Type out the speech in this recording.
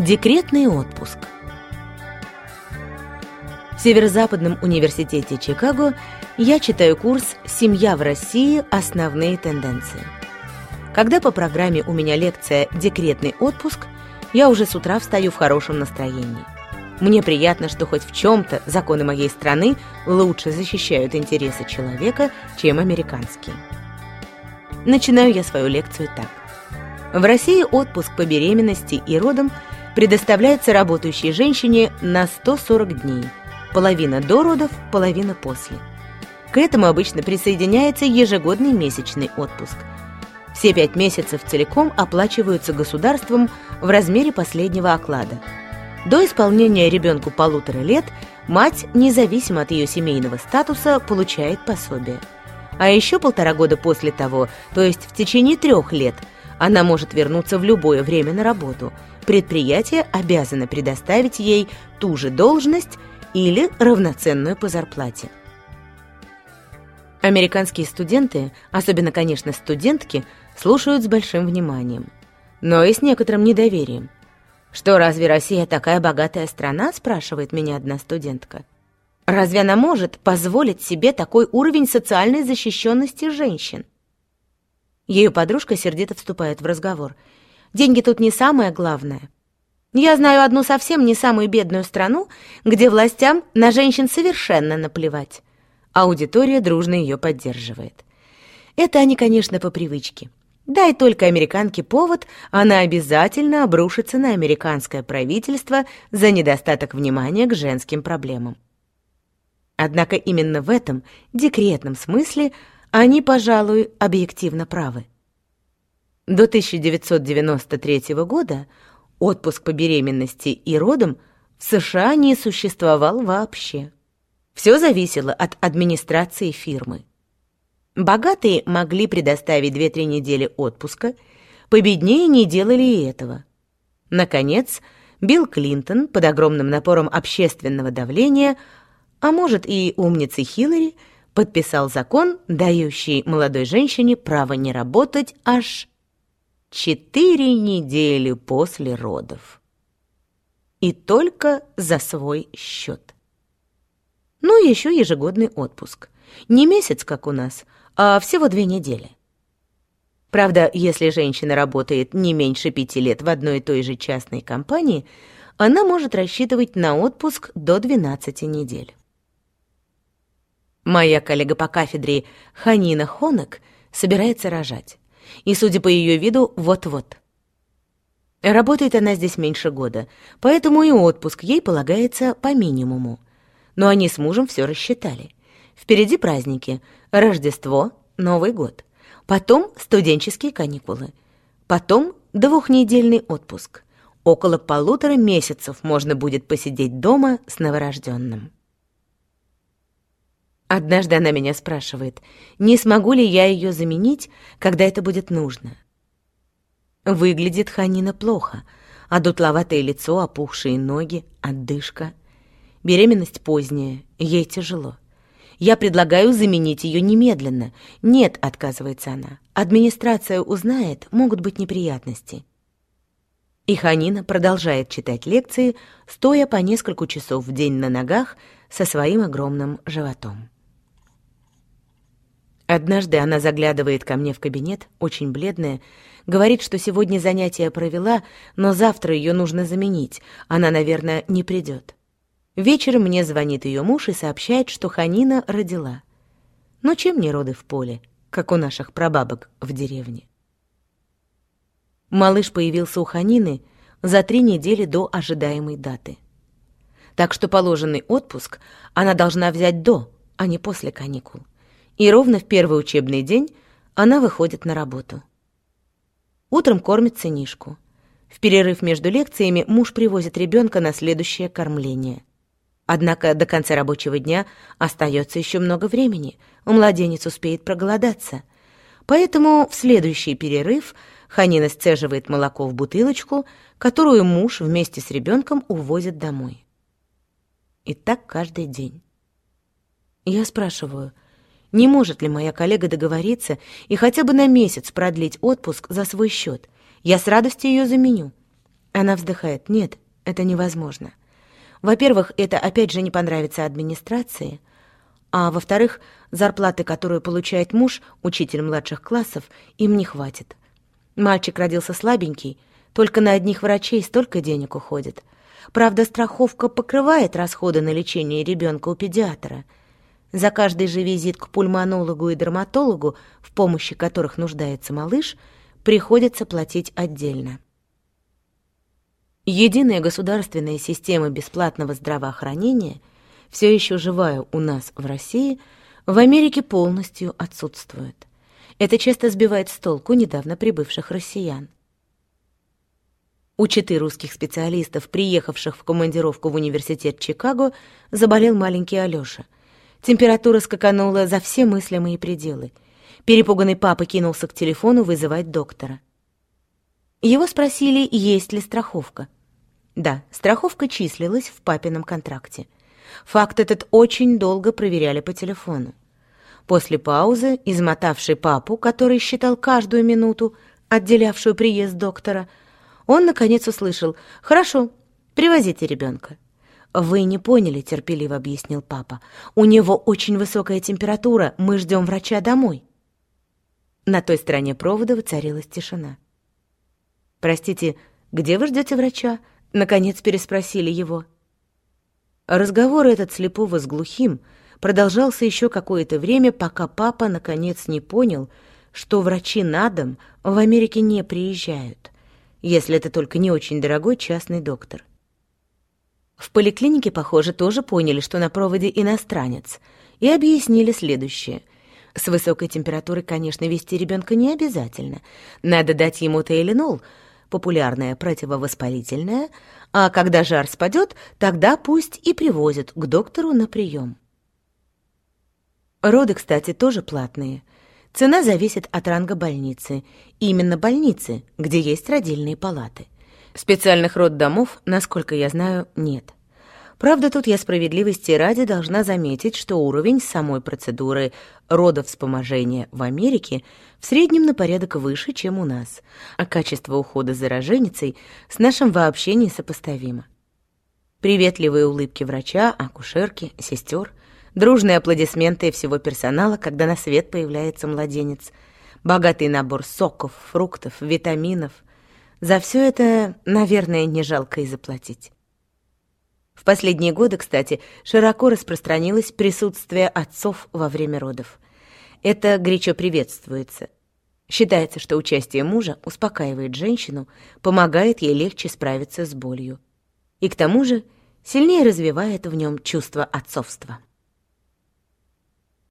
Декретный отпуск. В Северо-Западном университете Чикаго я читаю курс «Семья в России. Основные тенденции». Когда по программе у меня лекция «Декретный отпуск», я уже с утра встаю в хорошем настроении. Мне приятно, что хоть в чем-то законы моей страны лучше защищают интересы человека, чем американские. Начинаю я свою лекцию так. В России отпуск по беременности и родам предоставляется работающей женщине на 140 дней. Половина до родов, половина после. К этому обычно присоединяется ежегодный месячный отпуск. Все пять месяцев целиком оплачиваются государством в размере последнего оклада. До исполнения ребенку полутора лет мать, независимо от ее семейного статуса, получает пособие. А еще полтора года после того, то есть в течение трех лет – она может вернуться в любое время на работу. Предприятие обязано предоставить ей ту же должность или равноценную по зарплате. Американские студенты, особенно, конечно, студентки, слушают с большим вниманием, но и с некоторым недоверием. «Что, разве Россия такая богатая страна?» – спрашивает меня одна студентка. «Разве она может позволить себе такой уровень социальной защищенности женщин?» Ее подружка сердито вступает в разговор. «Деньги тут не самое главное. Я знаю одну совсем не самую бедную страну, где властям на женщин совершенно наплевать». Аудитория дружно ее поддерживает. Это они, конечно, по привычке. Дай только американке повод, она обязательно обрушится на американское правительство за недостаток внимания к женским проблемам. Однако именно в этом декретном смысле они, пожалуй, объективно правы. До 1993 года отпуск по беременности и родам в США не существовал вообще. Все зависело от администрации фирмы. Богатые могли предоставить 2-3 недели отпуска, победнее не делали и этого. Наконец, Билл Клинтон под огромным напором общественного давления, а может и умницы Хиллари – подписал закон, дающий молодой женщине право не работать аж четыре недели после родов. И только за свой счет. Ну, еще ежегодный отпуск. Не месяц, как у нас, а всего две недели. Правда, если женщина работает не меньше пяти лет в одной и той же частной компании, она может рассчитывать на отпуск до 12 недель. Моя коллега по кафедре Ханина Хонок собирается рожать. И, судя по ее виду, вот-вот. Работает она здесь меньше года, поэтому и отпуск ей полагается по минимуму. Но они с мужем все рассчитали. Впереди праздники, Рождество, Новый год. Потом студенческие каникулы. Потом двухнедельный отпуск. Около полутора месяцев можно будет посидеть дома с новорожденным. Однажды она меня спрашивает, не смогу ли я ее заменить, когда это будет нужно. Выглядит Ханина плохо, а дутловатое лицо, опухшие ноги, отдышка. Беременность поздняя, ей тяжело. Я предлагаю заменить ее немедленно. Нет, отказывается она. Администрация узнает, могут быть неприятности. И Ханина продолжает читать лекции, стоя по несколько часов в день на ногах со своим огромным животом. Однажды она заглядывает ко мне в кабинет, очень бледная, говорит, что сегодня занятия провела, но завтра ее нужно заменить, она, наверное, не придет. Вечером мне звонит ее муж и сообщает, что Ханина родила. Но чем не роды в поле, как у наших прабабок в деревне? Малыш появился у Ханины за три недели до ожидаемой даты. Так что положенный отпуск она должна взять до, а не после каникул и ровно в первый учебный день она выходит на работу. Утром кормит сынишку. В перерыв между лекциями муж привозит ребенка на следующее кормление. Однако до конца рабочего дня остается еще много времени, младенец успеет проголодаться. Поэтому в следующий перерыв Ханина сцеживает молоко в бутылочку, которую муж вместе с ребенком увозит домой. И так каждый день. Я спрашиваю, не может ли моя коллега договориться и хотя бы на месяц продлить отпуск за свой счет? Я с радостью ее заменю. Она вздыхает. Нет, это невозможно. Во-первых, это опять же не понравится администрации, а во-вторых, зарплаты, которую получает муж, учитель младших классов, им не хватит. Мальчик родился слабенький, только на одних врачей столько денег уходит. Правда, страховка покрывает расходы на лечение ребенка у педиатра. За каждый же визит к пульмонологу и дерматологу, в помощи которых нуждается малыш, приходится платить отдельно. Единая государственная система бесплатного здравоохранения, все еще живая у нас в России, в Америке полностью отсутствует. Это часто сбивает с толку недавно прибывших россиян. У четы русских специалистов, приехавших в командировку в университет Чикаго, заболел маленький Алёша. Температура скаканула за все мыслимые пределы. Перепуганный папа кинулся к телефону вызывать доктора. Его спросили, есть ли страховка. Да, страховка числилась в папином контракте. Факт этот очень долго проверяли по телефону. После паузы, измотавший папу, который считал каждую минуту, отделявшую приезд доктора, он, наконец, услышал «Хорошо, привозите ребенка». «Вы не поняли», — терпеливо объяснил папа. «У него очень высокая температура, мы ждем врача домой». На той стороне провода воцарилась тишина. «Простите, где вы ждете врача?» — наконец переспросили его. Разговор этот слепого с глухим продолжался еще какое-то время, пока папа наконец не понял, что врачи на дом в Америке не приезжают, если это только не очень дорогой частный доктор. В поликлинике, похоже, тоже поняли, что на проводе иностранец, и объяснили следующее. С высокой температурой, конечно, вести ребенка не обязательно. Надо дать ему тейленол — популярное противовоспалительное, а когда жар спадет, тогда пусть и привозят к доктору на прием. Роды, кстати, тоже платные. Цена зависит от ранга больницы. Именно больницы, где есть родильные палаты. Специальных роддомов, насколько я знаю, нет. Правда, тут я справедливости ради должна заметить, что уровень самой процедуры родовспоможения в Америке в среднем на порядок выше, чем у нас, а качество ухода за роженицей с нашим вообще несопоставимо. Приветливые улыбки врача, акушерки, сестер, дружные аплодисменты всего персонала, когда на свет появляется младенец, богатый набор соков, фруктов, витаминов. За все это, наверное, не жалко и заплатить. В последние годы, кстати, широко распространилось присутствие отцов во время родов. Это горячо приветствуется. Считается, что участие мужа успокаивает женщину, помогает ей легче справиться с болью. И к тому же сильнее развивает в нем чувство отцовства.